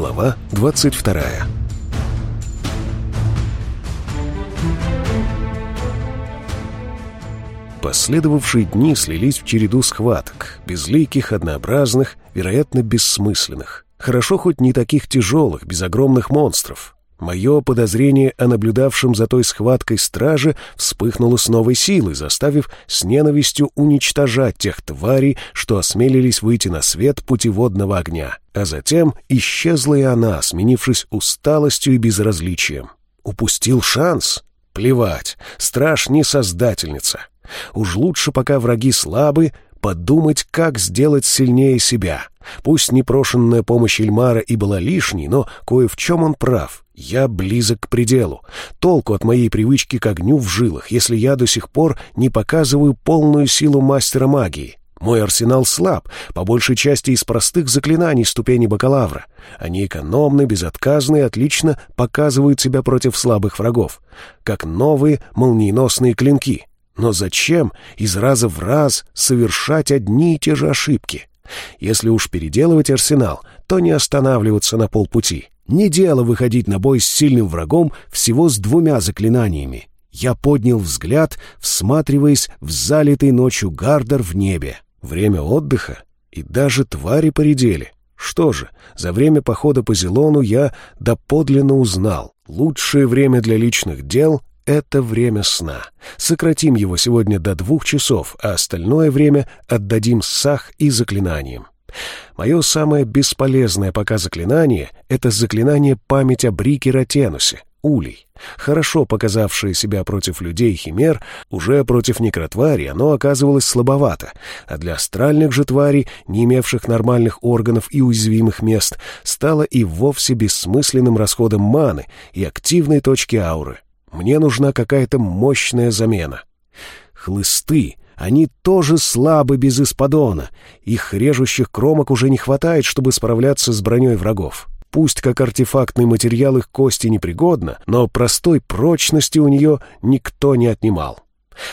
Глава 22 Последовавшие дни слились в череду схваток, безликих, однообразных, вероятно, бессмысленных. Хорошо хоть не таких тяжелых, без огромных монстров. Мое подозрение о наблюдавшем за той схваткой страже вспыхнуло с новой силой, заставив с ненавистью уничтожать тех тварей, что осмелились выйти на свет путеводного огня. А затем исчезла и она, сменившись усталостью и безразличием. Упустил шанс? Плевать, страж не создательница. Уж лучше, пока враги слабы, подумать, как сделать сильнее себя. Пусть непрошенная помощь Эльмара и была лишней, но кое в чем он прав. Я близок к пределу. Толку от моей привычки к огню в жилах, если я до сих пор не показываю полную силу мастера магии. Мой арсенал слаб, по большей части из простых заклинаний ступени бакалавра. Они экономны, безотказны и отлично показывают себя против слабых врагов, как новые молниеносные клинки. Но зачем из раза в раз совершать одни и те же ошибки? Если уж переделывать арсенал, то не останавливаться на полпути. Не дело выходить на бой с сильным врагом всего с двумя заклинаниями. Я поднял взгляд, всматриваясь в залитый ночью гардер в небе. Время отдыха, и даже твари поредели. Что же, за время похода по Зелону я доподлинно узнал. Лучшее время для личных дел — это время сна. Сократим его сегодня до двух часов, а остальное время отдадим сах и заклинаниям. Мое самое бесполезное пока заклинание — это заклинание память о Брике Ротенусе, улей. Хорошо показавшее себя против людей химер, уже против некротвари оно оказывалось слабовато, а для астральных же тварей, не имевших нормальных органов и уязвимых мест, стало и вовсе бессмысленным расходом маны и активной точки ауры. Мне нужна какая-то мощная замена. Хлысты они тоже слабы без исподона. Их режущих кромок уже не хватает, чтобы справляться с броней врагов. Пусть как артефактный материал их кости непригодна, но простой прочности у нее никто не отнимал.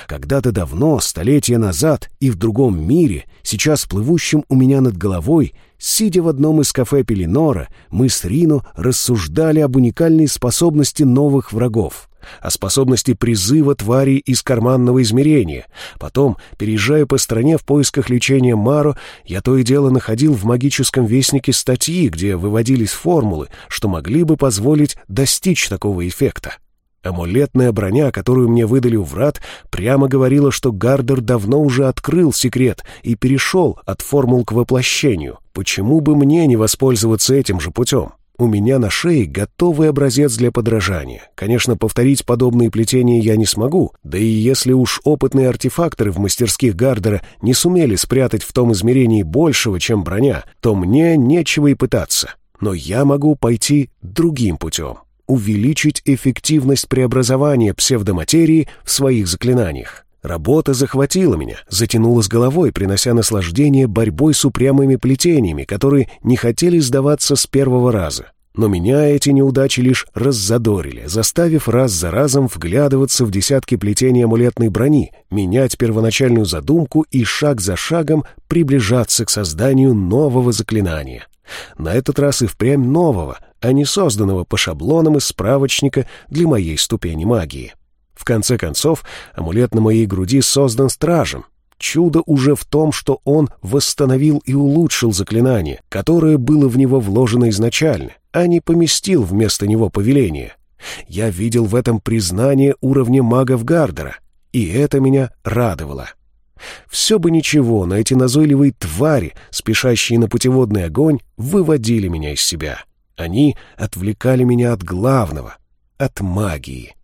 Когда-то давно, столетия назад и в другом мире, сейчас плывущем у меня над головой, сидя в одном из кафе Пеленора, мы с Рино рассуждали об уникальной способности новых врагов о способности призыва тварей из карманного измерения. Потом, переезжая по стране в поисках лечения Маро, я то и дело находил в магическом вестнике статьи, где выводились формулы, что могли бы позволить достичь такого эффекта. Амулетная броня, которую мне выдали у врат, прямо говорила, что Гардер давно уже открыл секрет и перешел от формул к воплощению. Почему бы мне не воспользоваться этим же путем? У меня на шее готовый образец для подражания. Конечно, повторить подобные плетения я не смогу, да и если уж опытные артефакторы в мастерских Гардера не сумели спрятать в том измерении большего, чем броня, то мне нечего и пытаться. Но я могу пойти другим путем. Увеличить эффективность преобразования псевдоматерии в своих заклинаниях. Работа захватила меня, затянула с головой, принося наслаждение борьбой с упрямыми плетениями, которые не хотели сдаваться с первого раза. Но меня эти неудачи лишь раззадорили, заставив раз за разом вглядываться в десятки плетений амулетной брони, менять первоначальную задумку и шаг за шагом приближаться к созданию нового заклинания. На этот раз и впрямь нового, а не созданного по шаблонам из справочника для моей ступени магии. В конце концов, амулет на моей груди создан стражем. Чудо уже в том, что он восстановил и улучшил заклинание, которое было в него вложено изначально, а не поместил вместо него повеление. Я видел в этом признание уровня магов Гардера, и это меня радовало. Все бы ничего, но эти назойливые твари, спешащие на путеводный огонь, выводили меня из себя. Они отвлекали меня от главного, от магии.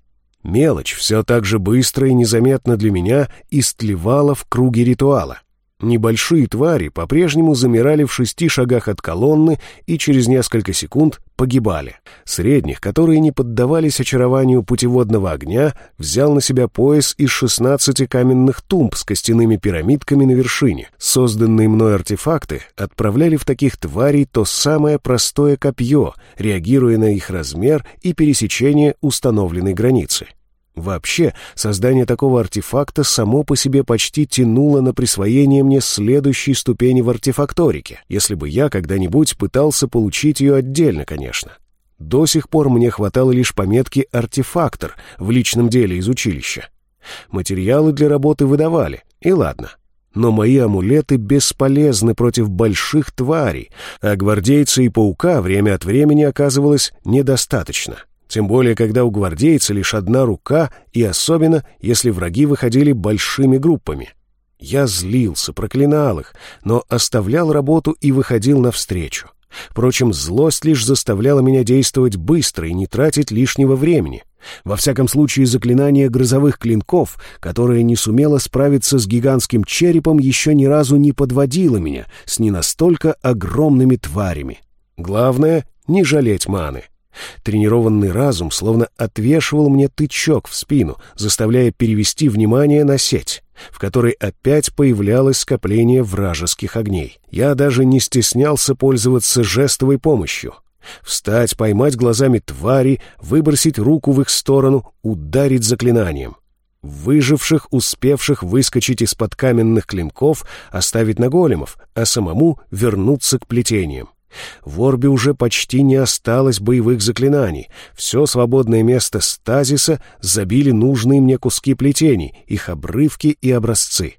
Мелочь все так же быстро и незаметно для меня истлевала в круге ритуала. Небольшие твари по-прежнему замирали в шести шагах от колонны и через несколько секунд погибали. Средних, которые не поддавались очарованию путеводного огня, взял на себя пояс из шестнадцати каменных тумб с костяными пирамидками на вершине. Созданные мной артефакты отправляли в таких тварей то самое простое копье, реагируя на их размер и пересечение установленной границы. Вообще, создание такого артефакта само по себе почти тянуло на присвоение мне следующей ступени в артефакторике, если бы я когда-нибудь пытался получить ее отдельно, конечно. До сих пор мне хватало лишь пометки «артефактор» в личном деле из училища. Материалы для работы выдавали, и ладно. Но мои амулеты бесполезны против больших тварей, а гвардейца и паука время от времени оказывалось недостаточно. Тем более, когда у гвардейца лишь одна рука, и особенно, если враги выходили большими группами. Я злился, проклинал их, но оставлял работу и выходил навстречу. Впрочем, злость лишь заставляла меня действовать быстро и не тратить лишнего времени. Во всяком случае, заклинание грозовых клинков, которое не сумело справиться с гигантским черепом, еще ни разу не подводило меня с не настолько огромными тварями. Главное — не жалеть маны. Тренированный разум словно отвешивал мне тычок в спину, заставляя перевести внимание на сеть, в которой опять появлялось скопление вражеских огней. Я даже не стеснялся пользоваться жестовой помощью. Встать, поймать глазами твари, выбросить руку в их сторону, ударить заклинанием. Выживших, успевших выскочить из-под каменных клинков, оставить на големов, а самому вернуться к плетениям. В Орбе уже почти не осталось боевых заклинаний. Все свободное место стазиса забили нужные мне куски плетений, их обрывки и образцы.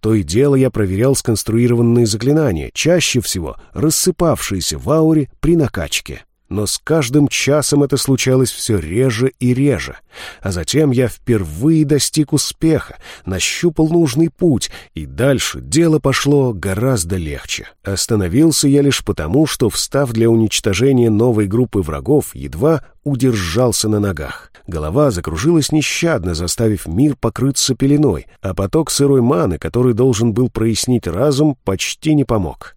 То и дело я проверял сконструированные заклинания, чаще всего рассыпавшиеся в ауре при накачке но с каждым часом это случалось все реже и реже. А затем я впервые достиг успеха, нащупал нужный путь, и дальше дело пошло гораздо легче. Остановился я лишь потому, что, встав для уничтожения новой группы врагов, едва удержался на ногах. Голова закружилась нещадно, заставив мир покрыться пеленой, а поток сырой маны, который должен был прояснить разум, почти не помог.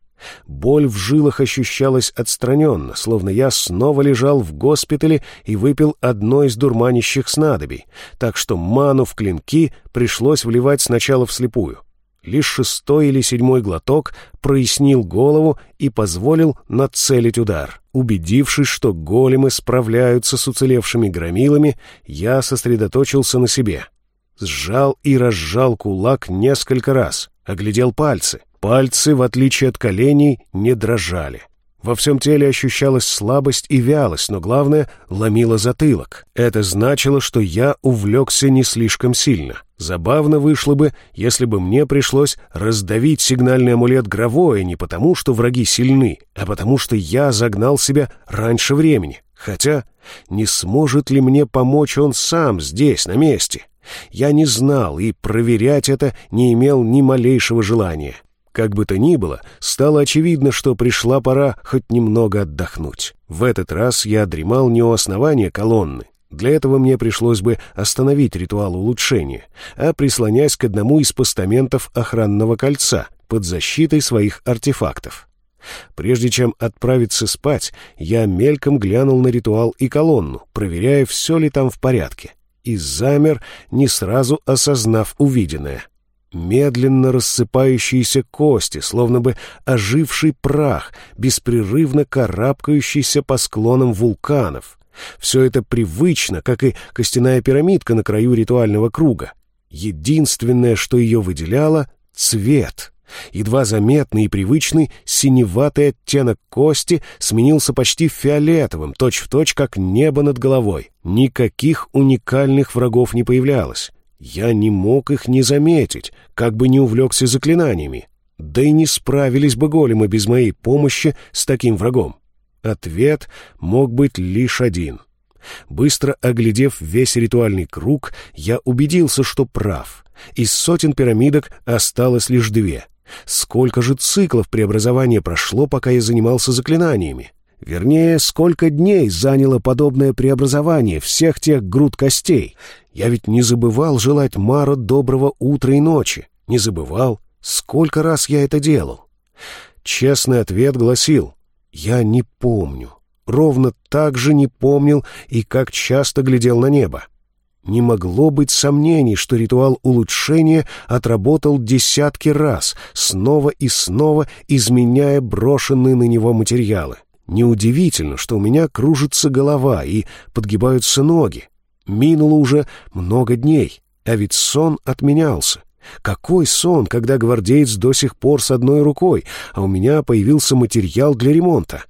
Боль в жилах ощущалась отстраненно, словно я снова лежал в госпитале и выпил одно из дурманящих снадобий, так что ману в клинки пришлось вливать сначала вслепую. Лишь шестой или седьмой глоток прояснил голову и позволил нацелить удар. Убедившись, что големы справляются с уцелевшими громилами, я сосредоточился на себе. Сжал и разжал кулак несколько раз, оглядел пальцы. Пальцы, в отличие от коленей, не дрожали. Во всем теле ощущалась слабость и вялость, но главное — ломило затылок. Это значило, что я увлекся не слишком сильно. Забавно вышло бы, если бы мне пришлось раздавить сигнальный амулет Гровое не потому, что враги сильны, а потому что я загнал себя раньше времени. Хотя, не сможет ли мне помочь он сам здесь, на месте? Я не знал и проверять это не имел ни малейшего желания. Как бы то ни было, стало очевидно, что пришла пора хоть немного отдохнуть. В этот раз я дремал не у основания колонны. Для этого мне пришлось бы остановить ритуал улучшения, а прислонясь к одному из постаментов охранного кольца под защитой своих артефактов. Прежде чем отправиться спать, я мельком глянул на ритуал и колонну, проверяя, все ли там в порядке, и замер, не сразу осознав увиденное — медленно рассыпающиеся кости, словно бы оживший прах, беспрерывно карабкающийся по склонам вулканов. Все это привычно, как и костяная пирамидка на краю ритуального круга. Единственное, что ее выделяло — цвет. Едва заметный и привычный синеватый оттенок кости сменился почти фиолетовым, точь-в-точь, точь, как небо над головой. Никаких уникальных врагов не появлялось. Я не мог их не заметить, как бы не увлекся заклинаниями. Да и не справились бы големы без моей помощи с таким врагом. Ответ мог быть лишь один. Быстро оглядев весь ритуальный круг, я убедился, что прав. Из сотен пирамидок осталось лишь две. Сколько же циклов преобразования прошло, пока я занимался заклинаниями? Вернее, сколько дней заняло подобное преобразование всех тех груд костей? Я ведь не забывал желать Маро доброго утра и ночи. Не забывал, сколько раз я это делал. Честный ответ гласил «Я не помню». Ровно так же не помнил и как часто глядел на небо. Не могло быть сомнений, что ритуал улучшения отработал десятки раз, снова и снова изменяя брошенные на него материалы. Неудивительно, что у меня кружится голова и подгибаются ноги. Минуло уже много дней, а ведь сон отменялся. Какой сон, когда гвардеец до сих пор с одной рукой, а у меня появился материал для ремонта?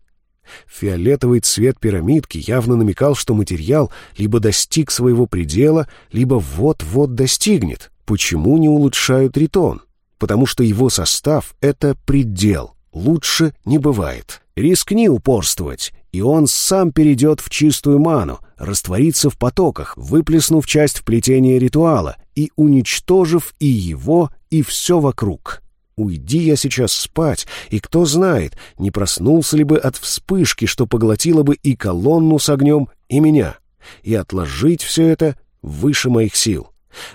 Фиолетовый цвет пирамидки явно намекал, что материал либо достиг своего предела, либо вот-вот достигнет. Почему не улучшают ритон? Потому что его состав — это предел. Лучше не бывает. Рискни упорствовать, и он сам перейдет в чистую ману, растворится в потоках, выплеснув часть вплетения ритуала и уничтожив и его, и все вокруг. Уйди я сейчас спать, и кто знает, не проснулся ли бы от вспышки, что поглотило бы и колонну с огнем, и меня, и отложить все это выше моих сил.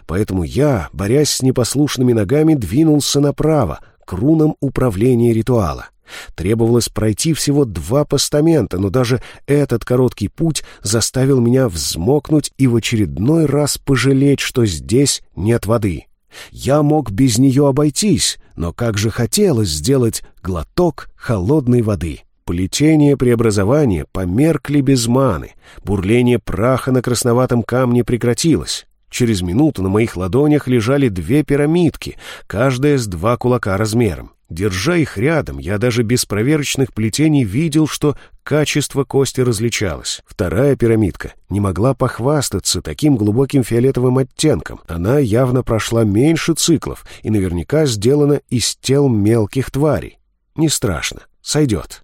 Поэтому я, борясь с непослушными ногами, двинулся направо, к рунам управления ритуала. Требовалось пройти всего два постамента, но даже этот короткий путь заставил меня взмокнуть и в очередной раз пожалеть, что здесь нет воды. Я мог без нее обойтись, но как же хотелось сделать глоток холодной воды. Плетение преобразования померкли без маны, бурление праха на красноватом камне прекратилось. Через минуту на моих ладонях лежали две пирамидки, каждая с два кулака размером. Держа их рядом, я даже без проверочных плетений видел, что качество кости различалось. Вторая пирамидка не могла похвастаться таким глубоким фиолетовым оттенком. Она явно прошла меньше циклов и наверняка сделана из тел мелких тварей. Не страшно, сойдет.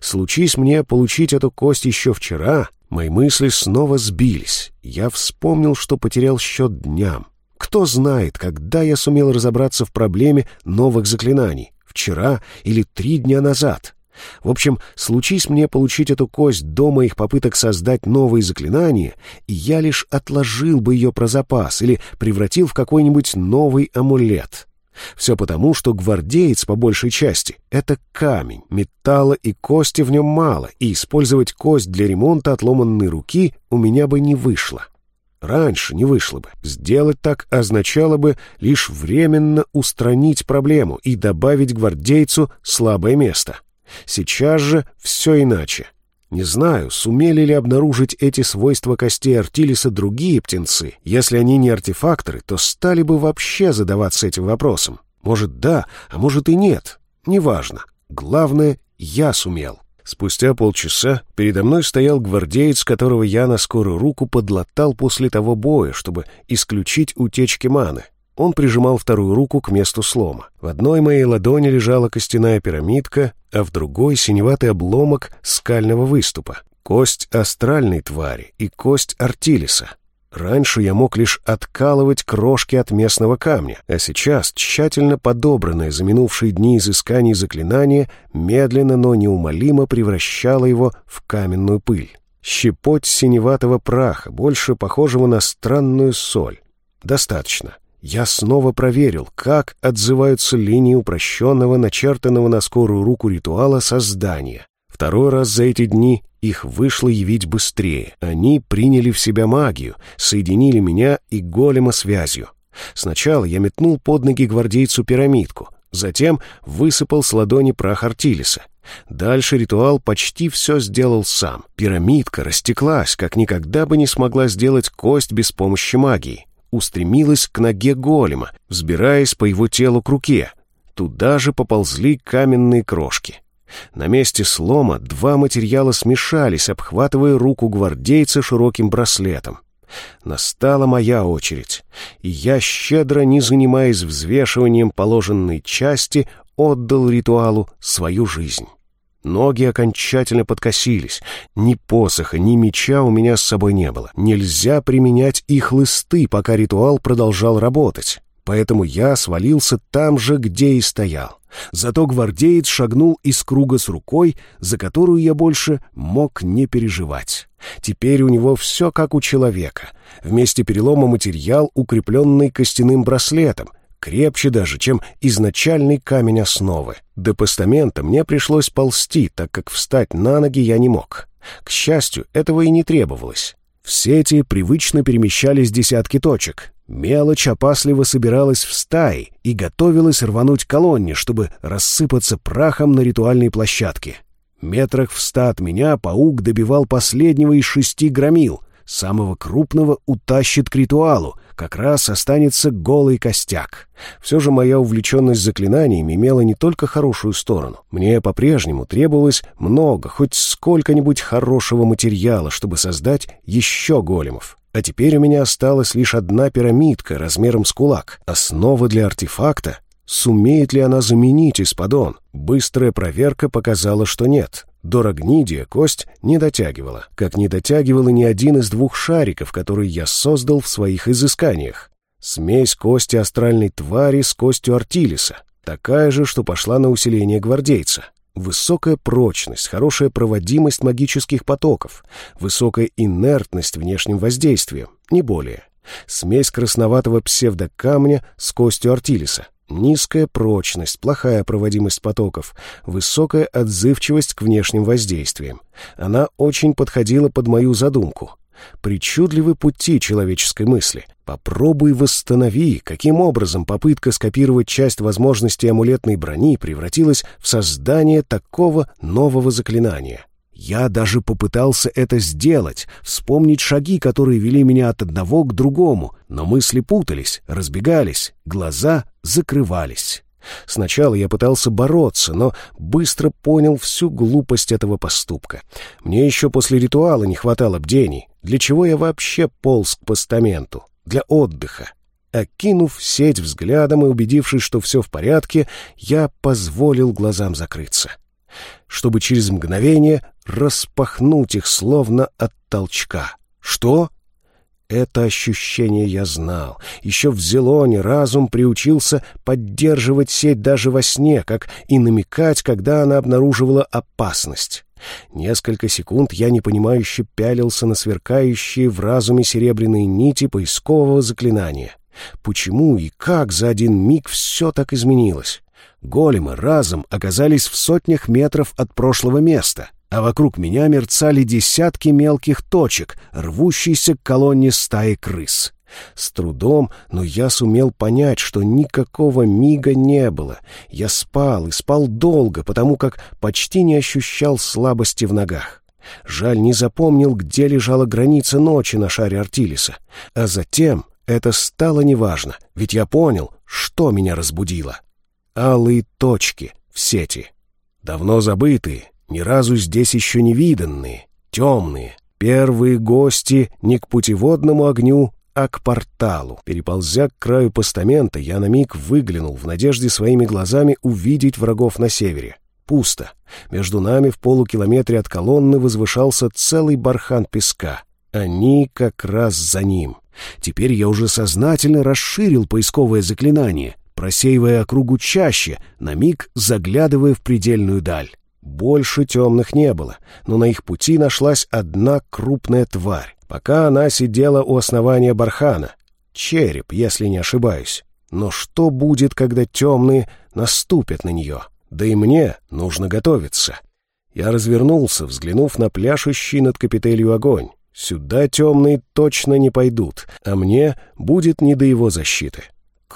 Случись мне получить эту кость еще вчера, мои мысли снова сбились. Я вспомнил, что потерял счет дням. Кто знает, когда я сумел разобраться в проблеме новых заклинаний вчера или три дня назад. В общем, случись мне получить эту кость до моих попыток создать новые заклинания, и я лишь отложил бы ее про запас или превратил в какой-нибудь новый амулет. Все потому, что гвардеец, по большей части, — это камень, металла и кости в нем мало, и использовать кость для ремонта отломанной руки у меня бы не вышло. Раньше не вышло бы. Сделать так означало бы лишь временно устранить проблему и добавить гвардейцу слабое место. Сейчас же все иначе. Не знаю, сумели ли обнаружить эти свойства костей Артилиса другие птенцы. Если они не артефакторы, то стали бы вообще задаваться этим вопросом. Может, да, а может и нет. Неважно. Главное, я сумел. Спустя полчаса передо мной стоял гвардеец, которого я на скорую руку подлатал после того боя, чтобы исключить утечки маны. Он прижимал вторую руку к месту слома. В одной моей ладони лежала костяная пирамидка, а в другой — синеватый обломок скального выступа. Кость астральной твари и кость Артилиса. Раньше я мог лишь откалывать крошки от местного камня, а сейчас тщательно подобранное за минувшие дни изысканий заклинание медленно, но неумолимо превращало его в каменную пыль. Щепоть синеватого праха, больше похожего на странную соль. Достаточно. Я снова проверил, как отзываются линии упрощенного, начертанного на скорую руку ритуала создания. Второй раз за эти дни их вышло явить быстрее. Они приняли в себя магию, соединили меня и голема связью. Сначала я метнул под ноги гвардейцу пирамидку, затем высыпал с ладони прах Артилиса. Дальше ритуал почти все сделал сам. Пирамидка растеклась, как никогда бы не смогла сделать кость без помощи магии. Устремилась к ноге голема, взбираясь по его телу к руке. Туда же поползли каменные крошки. На месте слома два материала смешались, обхватывая руку гвардейца широким браслетом. Настала моя очередь, и я, щедро не занимаясь взвешиванием положенной части, отдал ритуалу свою жизнь. Ноги окончательно подкосились. Ни посоха, ни меча у меня с собой не было. Нельзя применять их хлысты, пока ритуал продолжал работать. Поэтому я свалился там же, где и стоял. Зато гвардеец шагнул из круга с рукой, за которую я больше мог не переживать. Теперь у него все как у человека. Вместе перелома материал, укрепленный костяным браслетом, крепче даже, чем изначальный камень основы. До постамента мне пришлось ползти, так как встать на ноги я не мог. К счастью, этого и не требовалось. В сети привычно перемещались десятки точек. Мелочь опасливо собиралась в стаи и готовилась рвануть колонне, чтобы рассыпаться прахом на ритуальной площадке. Метрах в ста от меня паук добивал последнего из шести громил. Самого крупного утащит к ритуалу, как раз останется голый костяк. Все же моя увлеченность заклинаниями имела не только хорошую сторону. Мне по-прежнему требовалось много, хоть сколько-нибудь хорошего материала, чтобы создать еще големов. А теперь у меня осталась лишь одна пирамидка размером с кулак. Основа для артефакта. Сумеет ли она заменить исподон? Быстрая проверка показала, что нет. До Рогнидия кость не дотягивала, как не дотягивала ни один из двух шариков, которые я создал в своих изысканиях. Смесь кости астральной твари с костью Артилиса, такая же, что пошла на усиление гвардейца. Высокая прочность, хорошая проводимость магических потоков, высокая инертность внешним воздействием, не более. Смесь красноватого псевдокамня с костью Артилиса — Низкая прочность, плохая проводимость потоков, высокая отзывчивость к внешним воздействиям. Она очень подходила под мою задумку. Причудливы пути человеческой мысли. Попробуй восстанови, каким образом попытка скопировать часть возможностей амулетной брони превратилась в создание такого нового заклинания. Я даже попытался это сделать, вспомнить шаги, которые вели меня от одного к другому, но мысли путались, разбегались, глаза закрывались. Сначала я пытался бороться, но быстро понял всю глупость этого поступка. Мне еще после ритуала не хватало бдений. Для чего я вообще полз к постаменту? Для отдыха. Окинув сеть взглядом и убедившись, что все в порядке, я позволил глазам закрыться чтобы через мгновение распахнуть их словно от толчка. Что? Это ощущение я знал. Еще в Зелоне разум приучился поддерживать сеть даже во сне, как и намекать, когда она обнаруживала опасность. Несколько секунд я непонимающе пялился на сверкающие в разуме серебряные нити поискового заклинания. Почему и как за один миг все так изменилось? Големы разом оказались в сотнях метров от прошлого места, а вокруг меня мерцали десятки мелких точек, рвущиеся к колонне стаи крыс. С трудом, но я сумел понять, что никакого мига не было. Я спал и спал долго, потому как почти не ощущал слабости в ногах. Жаль, не запомнил, где лежала граница ночи на шаре Артилиса. А затем это стало неважно, ведь я понял, что меня разбудило алые точки в сети. Давно забытые, ни разу здесь еще не виданные, темные. Первые гости не к путеводному огню, а к порталу. Переползя к краю постамента, я на миг выглянул в надежде своими глазами увидеть врагов на севере. Пусто. Между нами в полукилометре от колонны возвышался целый бархан песка. Они как раз за ним. Теперь я уже сознательно расширил поисковое заклинание, просеивая округу чаще, на миг заглядывая в предельную даль. Больше темных не было, но на их пути нашлась одна крупная тварь. Пока она сидела у основания бархана. Череп, если не ошибаюсь. Но что будет, когда темные наступят на нее? Да и мне нужно готовиться. Я развернулся, взглянув на пляшущий над капителью огонь. Сюда темные точно не пойдут, а мне будет не до его защиты.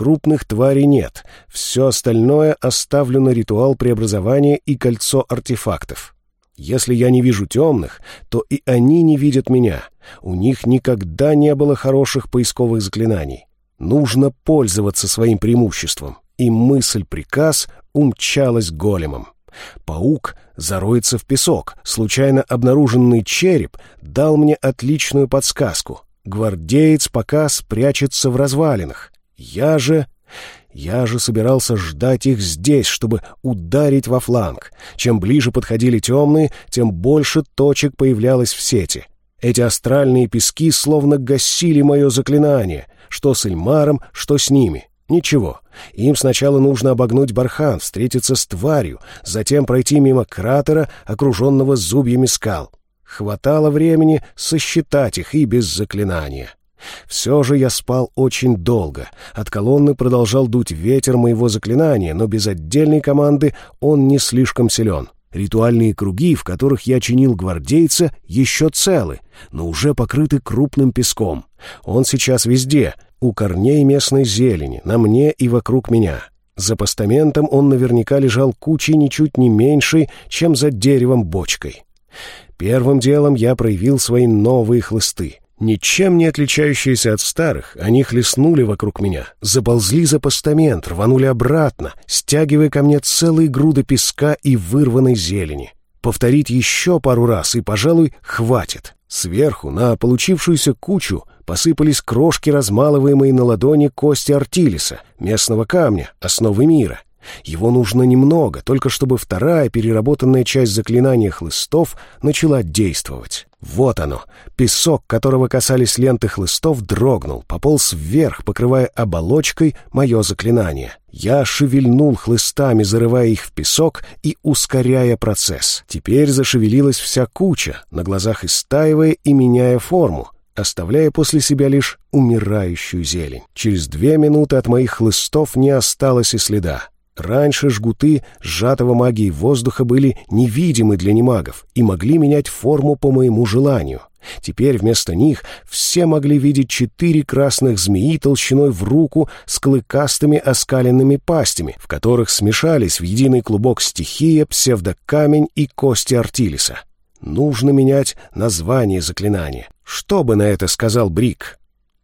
Крупных тварей нет. Все остальное оставлено ритуал преобразования и кольцо артефактов. Если я не вижу темных, то и они не видят меня. У них никогда не было хороших поисковых заклинаний. Нужно пользоваться своим преимуществом. И мысль-приказ умчалась големом. Паук зароется в песок. Случайно обнаруженный череп дал мне отличную подсказку. Гвардеец пока спрячется в развалинах. Я же... Я же собирался ждать их здесь, чтобы ударить во фланг. Чем ближе подходили темные, тем больше точек появлялось в сети. Эти астральные пески словно гасили мое заклинание, что с Эльмаром, что с ними. Ничего. Им сначала нужно обогнуть бархан, встретиться с тварью, затем пройти мимо кратера, окруженного зубьями скал. Хватало времени сосчитать их и без заклинания. Все же я спал очень долго. От колонны продолжал дуть ветер моего заклинания, но без отдельной команды он не слишком силен. Ритуальные круги, в которых я чинил гвардейца, еще целы, но уже покрыты крупным песком. Он сейчас везде, у корней местной зелени, на мне и вокруг меня. За постаментом он наверняка лежал кучей ничуть не меньшей, чем за деревом бочкой. Первым делом я проявил свои новые хлысты. Ничем не отличающиеся от старых, они хлестнули вокруг меня, заползли за постамент, рванули обратно, стягивая ко мне целые груды песка и вырванной зелени. Повторить еще пару раз, и, пожалуй, хватит. Сверху на получившуюся кучу посыпались крошки, размалываемые на ладони кости Артилиса, местного камня, основы мира — его нужно немного, только чтобы вторая переработанная часть заклинания хлыстов начала действовать. Вот оно. Песок, которого касались ленты хлыстов, дрогнул, пополз вверх, покрывая оболочкой мое заклинание. Я шевельнул хлыстами, зарывая их в песок и ускоряя процесс. Теперь зашевелилась вся куча, на глазах истаивая и меняя форму оставляя после себя лишь умирающую зелень. Через две минуты от моих хлыстов не осталось и следа. Раньше жгуты сжатого магии воздуха были невидимы для немагов и могли менять форму по моему желанию. Теперь вместо них все могли видеть четыре красных змеи толщиной в руку с клыкастыми оскаленными пастями, в которых смешались в единый клубок стихия, псевдокамень и кости Артилиса. Нужно менять название заклинания. Что бы на это сказал Брик?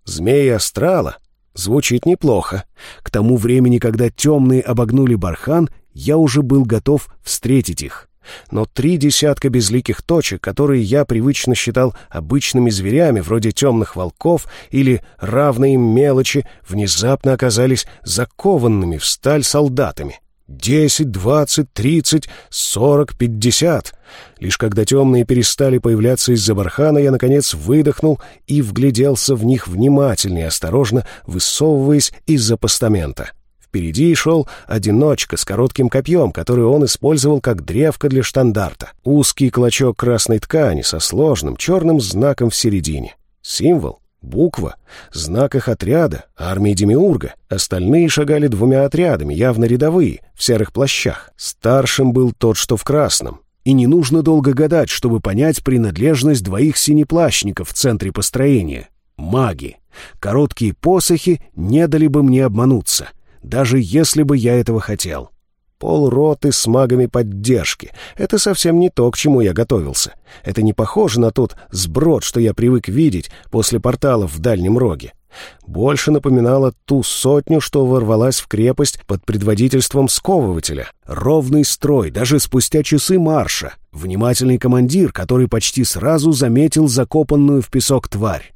Змеи Астрала? Звучит неплохо. К тому времени, когда темные обогнули бархан, я уже был готов встретить их. Но три десятка безликих точек, которые я привычно считал обычными зверями, вроде темных волков или равные им мелочи, внезапно оказались закованными в сталь солдатами. Десять, двадцать, тридцать, сорок, пятьдесят. Лишь когда темные перестали появляться из-за бархана, я, наконец, выдохнул и вгляделся в них внимательно и осторожно, высовываясь из-за постамента. Впереди шел одиночка с коротким копьем, который он использовал как древко для штандарта. Узкий клочок красной ткани со сложным черным знаком в середине. Символ Буква — знак их отряда, армии Демиурга. Остальные шагали двумя отрядами, явно рядовые, в серых плащах. Старшим был тот, что в красном. И не нужно долго гадать, чтобы понять принадлежность двоих синеплащников в центре построения. Маги. Короткие посохи не дали бы мне обмануться, даже если бы я этого хотел. Полроты с магами поддержки. Это совсем не то, к чему я готовился. Это не похоже на тот сброд, что я привык видеть после порталов в Дальнем Роге. Больше напоминало ту сотню, что ворвалась в крепость под предводительством сковывателя. Ровный строй, даже спустя часы марша. Внимательный командир, который почти сразу заметил закопанную в песок тварь.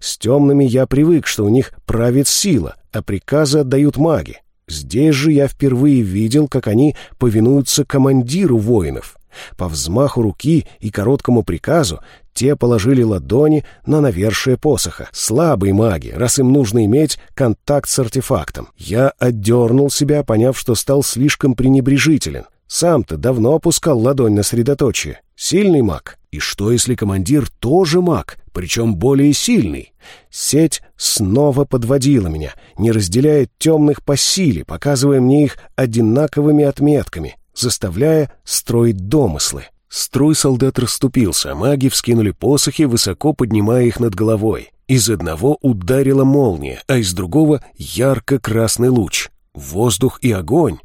С темными я привык, что у них правит сила, а приказы отдают маги. Здесь же я впервые видел, как они повинуются командиру воинов. По взмаху руки и короткому приказу те положили ладони на навершие посоха. Слабые маги, раз им нужно иметь контакт с артефактом. Я отдернул себя, поняв, что стал слишком пренебрежителен. Сам-то давно опускал ладонь на средоточие. Сильный маг. И что, если командир тоже маг, причем более сильный? Сеть снова подводила меня, не разделяя темных по силе, показывая мне их одинаковыми отметками, заставляя строить домыслы. Строй солдат расступился, маги вскинули посохи, высоко поднимая их над головой. Из одного ударила молния, а из другого — ярко-красный луч. Воздух и огонь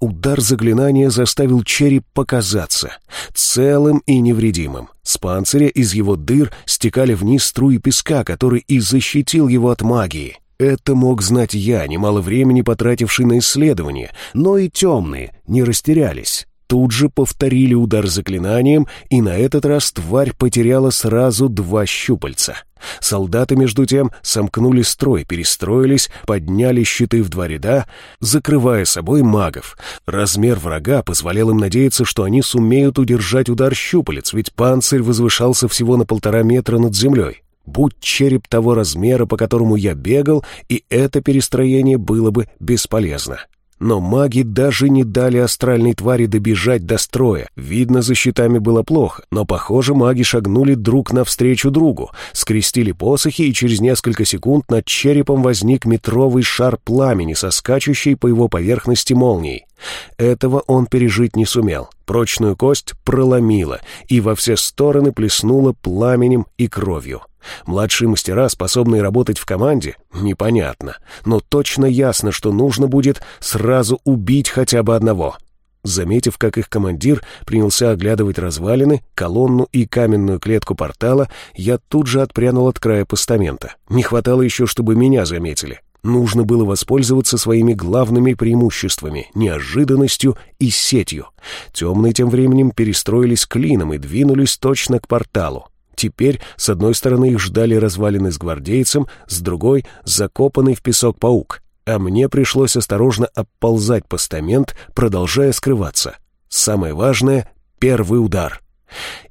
Удар заклинания заставил череп показаться целым и невредимым. С панциря из его дыр стекали вниз струи песка, который и защитил его от магии. Это мог знать я, немало времени потративший на исследование, но и темные не растерялись тут же повторили удар заклинанием, и на этот раз тварь потеряла сразу два щупальца. Солдаты, между тем, сомкнули строй, перестроились, подняли щиты в два ряда, закрывая собой магов. Размер врага позволял им надеяться, что они сумеют удержать удар щупалец, ведь панцирь возвышался всего на полтора метра над землей. Будь череп того размера, по которому я бегал, и это перестроение было бы бесполезно. Но маги даже не дали астральной твари добежать до строя. Видно, за щитами было плохо, но, похоже, маги шагнули друг навстречу другу, скрестили посохи, и через несколько секунд над черепом возник метровый шар пламени, соскачущий по его поверхности молнией. Этого он пережить не сумел. Прочную кость проломило, и во все стороны плеснуло пламенем и кровью. Младшие мастера, способные работать в команде, непонятно. Но точно ясно, что нужно будет сразу убить хотя бы одного. Заметив, как их командир принялся оглядывать развалины, колонну и каменную клетку портала, я тут же отпрянул от края постамента. Не хватало еще, чтобы меня заметили. Нужно было воспользоваться своими главными преимуществами — неожиданностью и сетью. Темные тем временем перестроились клином и двинулись точно к порталу. Теперь с одной стороны их ждали развалины с гвардейцем, с другой — закопанный в песок паук. А мне пришлось осторожно обползать постамент, продолжая скрываться. Самое важное — первый удар.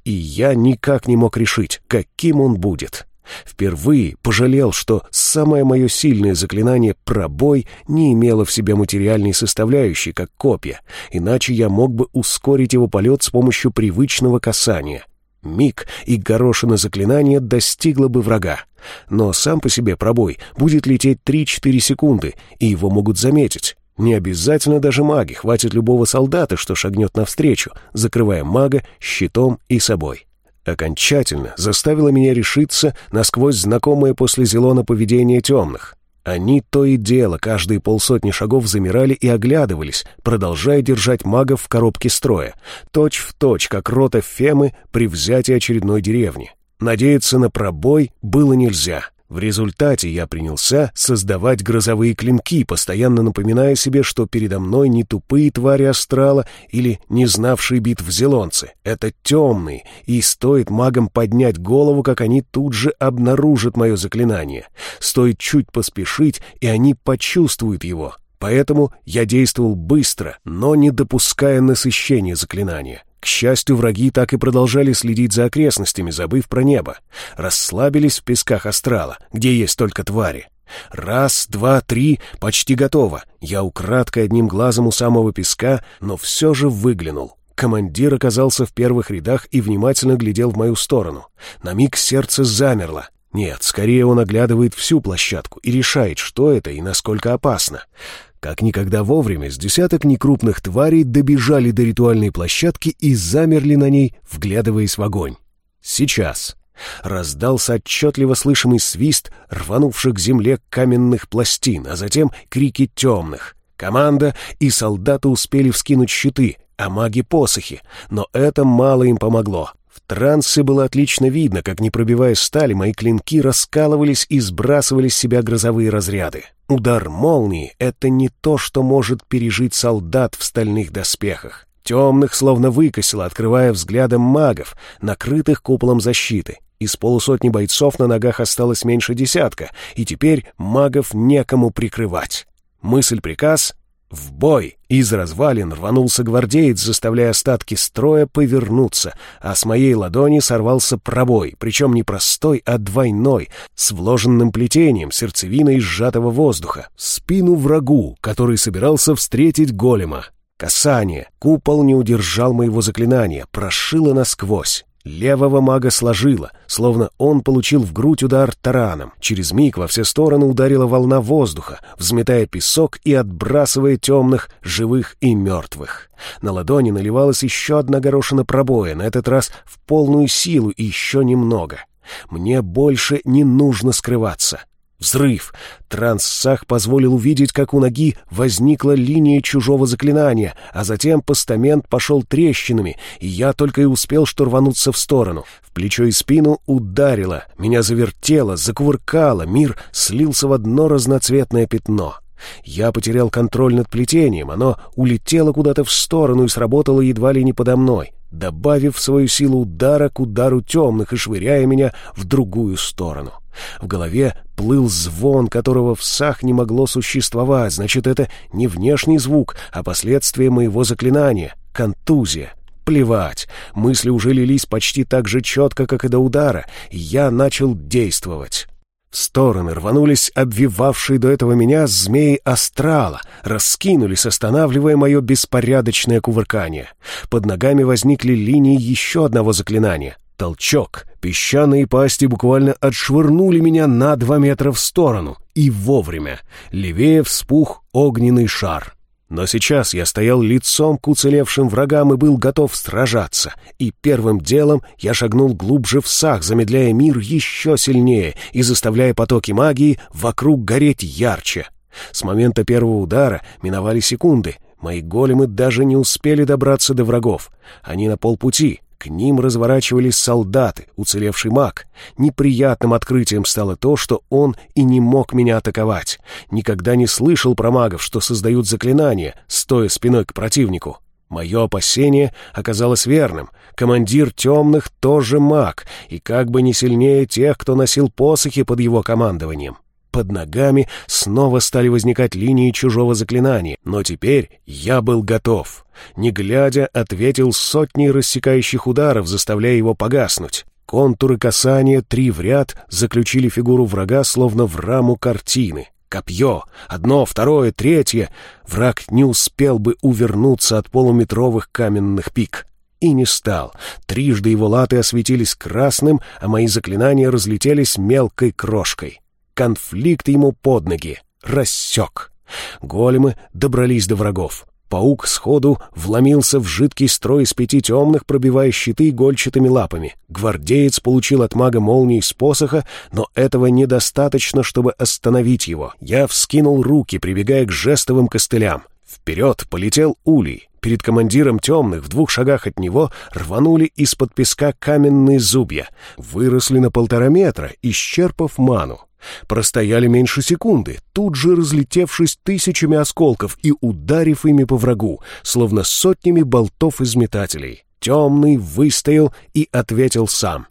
И я никак не мог решить, каким он будет. Впервые пожалел, что самое мое сильное заклинание «пробой» не имело в себе материальной составляющей, как копья, иначе я мог бы ускорить его полет с помощью привычного касания. Миг, и горошина заклинания достигла бы врага. Но сам по себе пробой будет лететь 3-4 секунды, и его могут заметить. Не обязательно даже маги, хватит любого солдата, что шагнет навстречу, закрывая мага щитом и собой окончательно заставило меня решиться насквозь знакомое после Зелона поведение темных. Они то и дело каждые полсотни шагов замирали и оглядывались, продолжая держать магов в коробке строя, точь в точь, как рота Фемы при взятии очередной деревни. Надеяться на пробой было нельзя. В результате я принялся создавать грозовые клинки, постоянно напоминая себе, что передо мной не тупые твари астрала или не знавшие битв зелонцы. Это темные, и стоит магам поднять голову, как они тут же обнаружат мое заклинание. Стоит чуть поспешить, и они почувствуют его. Поэтому я действовал быстро, но не допуская насыщения заклинания. К счастью, враги так и продолжали следить за окрестностями, забыв про небо. Расслабились в песках астрала, где есть только твари. Раз, два, три, почти готово. Я украдкой одним глазом у самого песка, но все же выглянул. Командир оказался в первых рядах и внимательно глядел в мою сторону. На миг сердце замерло. Нет, скорее он оглядывает всю площадку и решает, что это и насколько опасно. Как никогда вовремя с десяток некрупных тварей добежали до ритуальной площадки и замерли на ней, вглядываясь в огонь. Сейчас раздался отчетливо слышимый свист рванувших к земле каменных пластин, а затем крики темных. Команда и солдаты успели вскинуть щиты, а маги — посохи, но это мало им помогло. В трансе было отлично видно, как, не пробивая стали, мои клинки раскалывались и сбрасывали с себя грозовые разряды. Удар молнии — это не то, что может пережить солдат в стальных доспехах. Темных словно выкосило, открывая взглядом магов, накрытых куполом защиты. Из полусотни бойцов на ногах осталось меньше десятка, и теперь магов некому прикрывать. Мысль-приказ в бой! Из развалин рванулся гвардеец, заставляя остатки строя повернуться, а с моей ладони сорвался пробой, причем не простой, а двойной, с вложенным плетением, сердцевиной сжатого воздуха, спину врагу, который собирался встретить голема. Касание. Купол не удержал моего заклинания, прошило насквозь. Левого мага сложило, словно он получил в грудь удар тараном. Через миг во все стороны ударила волна воздуха, взметая песок и отбрасывая темных, живых и мертвых. На ладони наливалась еще одна горошина пробоя, на этот раз в полную силу и еще немного. Мне больше не нужно скрываться. Взрыв! Транссах позволил увидеть, как у ноги возникла линия чужого заклинания, а затем постамент пошел трещинами, и я только и успел штурвануться в сторону. В плечо и спину ударило, меня завертело, закувыркало, мир слился в одно разноцветное пятно. Я потерял контроль над плетением, оно улетело куда-то в сторону и сработало едва ли не подо мной, добавив свою силу удара к удару темных и швыряя меня в другую сторону. В голове плыл звон, которого в сах не могло существовать. Значит, это не внешний звук, а последствия моего заклинания. Контузия. Плевать. Мысли уже лились почти так же четко, как и до удара, и я начал действовать. В стороны рванулись обвивавшие до этого меня змеи астрала, раскинулись, останавливая мое беспорядочное кувыркание. Под ногами возникли линии еще одного заклинания — Толчок. Песчаные пасти буквально отшвырнули меня на два метра в сторону. И вовремя. Левее вспух огненный шар. Но сейчас я стоял лицом к уцелевшим врагам и был готов сражаться. И первым делом я шагнул глубже в сах, замедляя мир еще сильнее и заставляя потоки магии вокруг гореть ярче. С момента первого удара миновали секунды. Мои големы даже не успели добраться до врагов. Они на полпути. К ним разворачивались солдаты, уцелевший маг. Неприятным открытием стало то, что он и не мог меня атаковать. Никогда не слышал про магов, что создают заклинания, стоя спиной к противнику. Мое опасение оказалось верным. Командир темных тоже маг, и как бы не сильнее тех, кто носил посохи под его командованием. Под ногами снова стали возникать линии чужого заклинания, но теперь я был готов. Не глядя, ответил сотней рассекающих ударов, заставляя его погаснуть. Контуры касания три в ряд заключили фигуру врага словно в раму картины. Копье. Одно, второе, третье. Враг не успел бы увернуться от полуметровых каменных пик. И не стал. Трижды его латы осветились красным, а мои заклинания разлетелись мелкой крошкой. Конфликт ему под ноги. Рассек. Големы добрались до врагов. Паук сходу вломился в жидкий строй из пяти темных, пробивая щиты гольчатыми лапами. Гвардеец получил от мага молнии с посоха, но этого недостаточно, чтобы остановить его. Я вскинул руки, прибегая к жестовым костылям. Вперед полетел улей. Перед командиром темных в двух шагах от него рванули из-под песка каменные зубья. Выросли на полтора метра, исчерпав ману. Простояли меньше секунды, тут же разлетевшись тысячами осколков и ударив ими по врагу, словно сотнями болтов из метателей. Темный выстоял и ответил сам.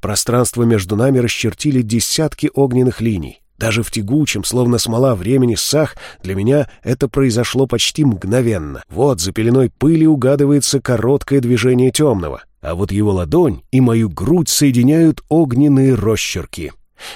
Пространство между нами расчертили десятки огненных линий. Даже в тягучем, словно смола времени сах, для меня это произошло почти мгновенно. Вот за пеленой пыли угадывается короткое движение темного, а вот его ладонь и мою грудь соединяют огненные росчерки.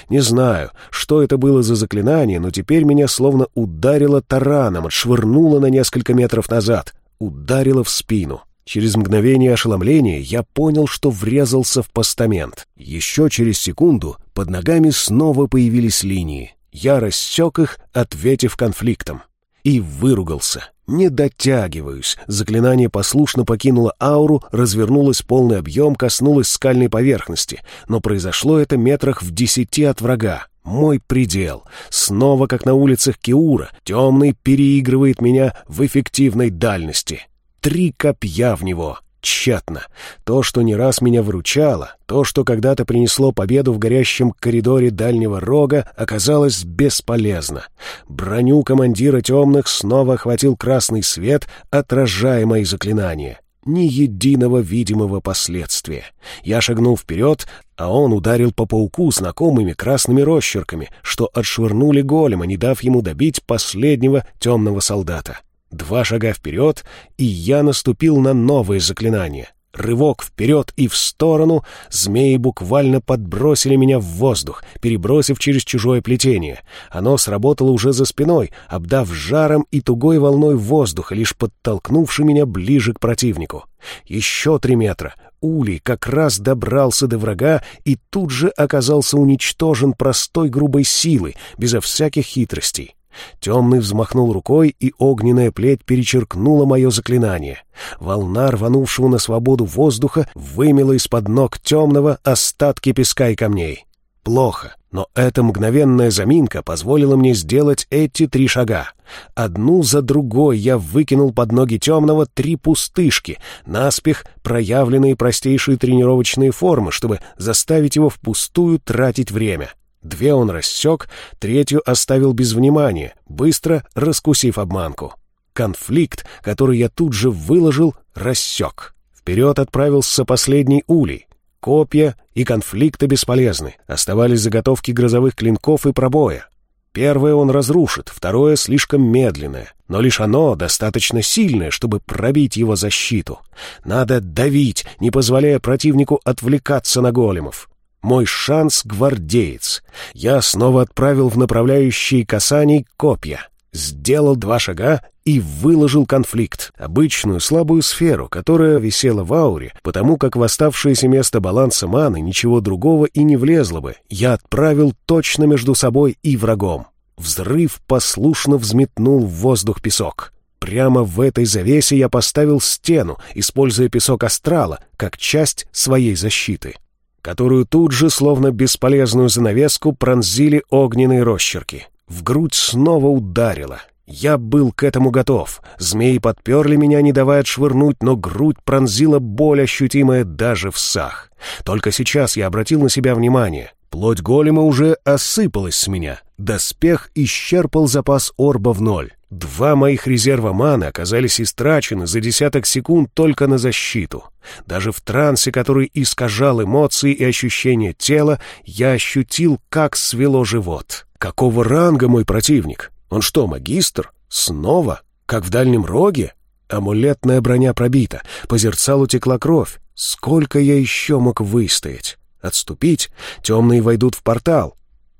Не знаю, что это было за заклинание, но теперь меня словно ударило тараном, отшвырнуло на несколько метров назад, ударило в спину. Через мгновение ошеломления я понял, что врезался в постамент. Еще через секунду под ногами снова появились линии. Я рассек их, ответив конфликтом. И выругался. Не дотягиваюсь. Заклинание послушно покинуло ауру, развернулось полный объем, коснулось скальной поверхности. Но произошло это метрах в десяти от врага. Мой предел. Снова, как на улицах Киура, темный переигрывает меня в эффективной дальности. Три копья в него. Тщетно. То, что не раз меня выручало, то, что когда-то принесло победу в горящем коридоре дальнего рога, оказалось бесполезно. Броню командира темных снова охватил красный свет, отражая мои заклинания. Ни единого видимого последствия. Я шагнул вперед, а он ударил по пауку знакомыми красными росчерками, что отшвырнули голема, не дав ему добить последнего темного солдата. Два шага вперед, и я наступил на новое заклинание. Рывок вперед и в сторону, змеи буквально подбросили меня в воздух, перебросив через чужое плетение. Оно сработало уже за спиной, обдав жаром и тугой волной воздуха, лишь подтолкнувши меня ближе к противнику. Еще три метра. Улей как раз добрался до врага и тут же оказался уничтожен простой грубой силой, безо всяких хитростей. Темный взмахнул рукой, и огненная плеть перечеркнула мое заклинание. Волна, рванувшего на свободу воздуха, вымела из-под ног темного остатки песка и камней. Плохо, но эта мгновенная заминка позволила мне сделать эти три шага. Одну за другой я выкинул под ноги темного три пустышки, наспех проявленные простейшие тренировочные формы, чтобы заставить его впустую тратить время. Две он рассек, третью оставил без внимания, быстро раскусив обманку. Конфликт, который я тут же выложил, рассек. Вперед отправился последний улей. Копья и конфликты бесполезны. Оставались заготовки грозовых клинков и пробоя. Первое он разрушит, второе слишком медленное. Но лишь оно достаточно сильное, чтобы пробить его защиту. Надо давить, не позволяя противнику отвлекаться на големов. Мой шанс — гвардеец. Я снова отправил в направляющие касаний копья. Сделал два шага и выложил конфликт, обычную слабую сферу, которая висела в ауре, потому как в оставшееся место баланса маны ничего другого и не влезло бы. Я отправил точно между собой и врагом. Взрыв послушно взметнул в воздух песок. Прямо в этой завесе я поставил стену, используя песок астрала как часть своей защиты которую тут же, словно бесполезную занавеску, пронзили огненные росчерки. В грудь снова ударило. Я был к этому готов. Змеи подперли меня, не давая отшвырнуть, но грудь пронзила боль, ощутимая даже в сах. Только сейчас я обратил на себя внимание. Плоть голема уже осыпалась с меня. Доспех исчерпал запас орба в ноль. Два моих резерва маны оказались истрачены за десяток секунд только на защиту. Даже в трансе, который искажал эмоции и ощущения тела, я ощутил, как свело живот. Какого ранга мой противник? Он что, магистр? Снова? Как в дальнем роге? Амулетная броня пробита, по зерцалу текла кровь. Сколько я еще мог выстоять? Отступить? Темные войдут в портал.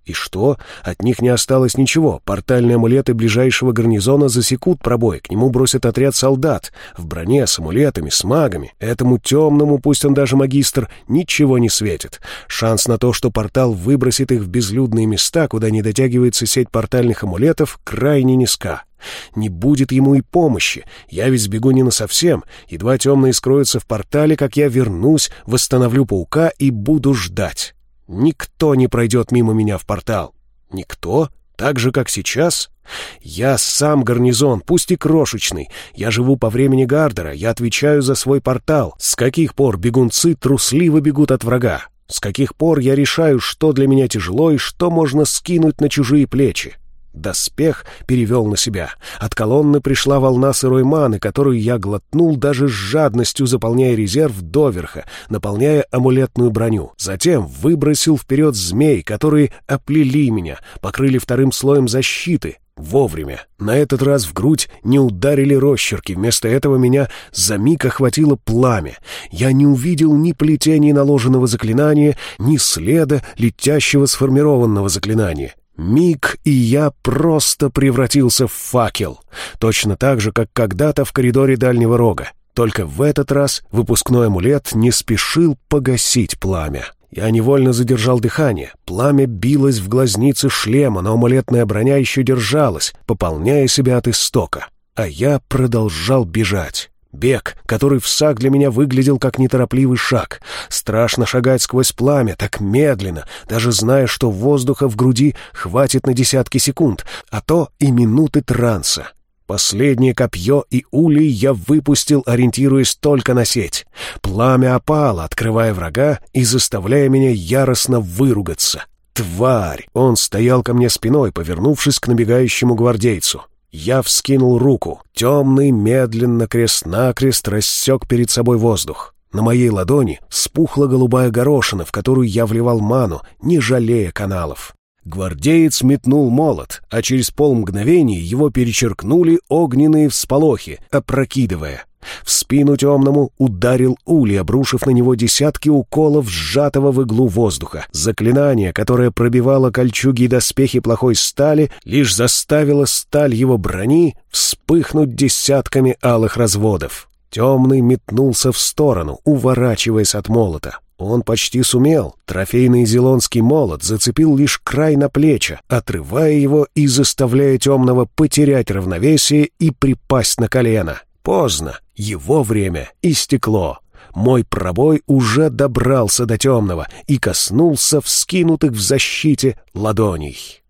И что? От них не осталось ничего. Портальные амулеты ближайшего гарнизона засекут пробой. К нему бросят отряд солдат. В броне, с амулетами, с магами. Этому темному, пусть он даже магистр, ничего не светит. Шанс на то, что портал выбросит их в безлюдные места, куда не дотягивается сеть портальных амулетов, крайне низка. Не будет ему и помощи. Я ведь сбегу не насовсем. Едва темные скроются в портале, как я вернусь, восстановлю паука и буду ждать. Никто не пройдет мимо меня в портал. Никто? Так же, как сейчас? Я сам гарнизон, пусть и крошечный. Я живу по времени Гардера, я отвечаю за свой портал. С каких пор бегунцы трусливо бегут от врага? С каких пор я решаю, что для меня тяжело и что можно скинуть на чужие плечи? Доспех перевел на себя. От колонны пришла волна сырой маны, которую я глотнул даже с жадностью, заполняя резерв доверха, наполняя амулетную броню. Затем выбросил вперед змей, которые оплели меня, покрыли вторым слоем защиты. Вовремя. На этот раз в грудь не ударили росчерки, вместо этого меня за миг охватило пламя. Я не увидел ни плетений наложенного заклинания, ни следа летящего сформированного заклинания. Миг, и я просто превратился в факел. Точно так же, как когда-то в коридоре дальнего рога. Только в этот раз выпускной амулет не спешил погасить пламя. Я невольно задержал дыхание. Пламя билось в глазницы шлема, но амулетная броня еще держалась, пополняя себя от истока. А я продолжал бежать. Бег, который в сак для меня выглядел как неторопливый шаг. Страшно шагать сквозь пламя, так медленно, даже зная, что воздуха в груди хватит на десятки секунд, а то и минуты транса. Последнее копье и улей я выпустил, ориентируясь только на сеть. Пламя опало, открывая врага и заставляя меня яростно выругаться. «Тварь!» Он стоял ко мне спиной, повернувшись к набегающему гвардейцу. Я вскинул руку. Темный медленно крест-накрест рассек перед собой воздух. На моей ладони спухла голубая горошина, в которую я вливал ману, не жалея каналов. Гвардеец метнул молот, а через полмгновения его перечеркнули огненные всполохи, опрокидывая. В спину темному ударил ули, обрушив на него десятки уколов сжатого в иглу воздуха. Заклинание, которое пробивало кольчуги и доспехи плохой стали, лишь заставило сталь его брони вспыхнуть десятками алых разводов. Темный метнулся в сторону, уворачиваясь от молота. Он почти сумел. Трофейный зелонский молот зацепил лишь край на плеча, отрывая его и заставляя темного потерять равновесие и припасть на колено. Поздно. Его время истекло. Мой пробой уже добрался до темного и коснулся вскинутых в защите ладоней.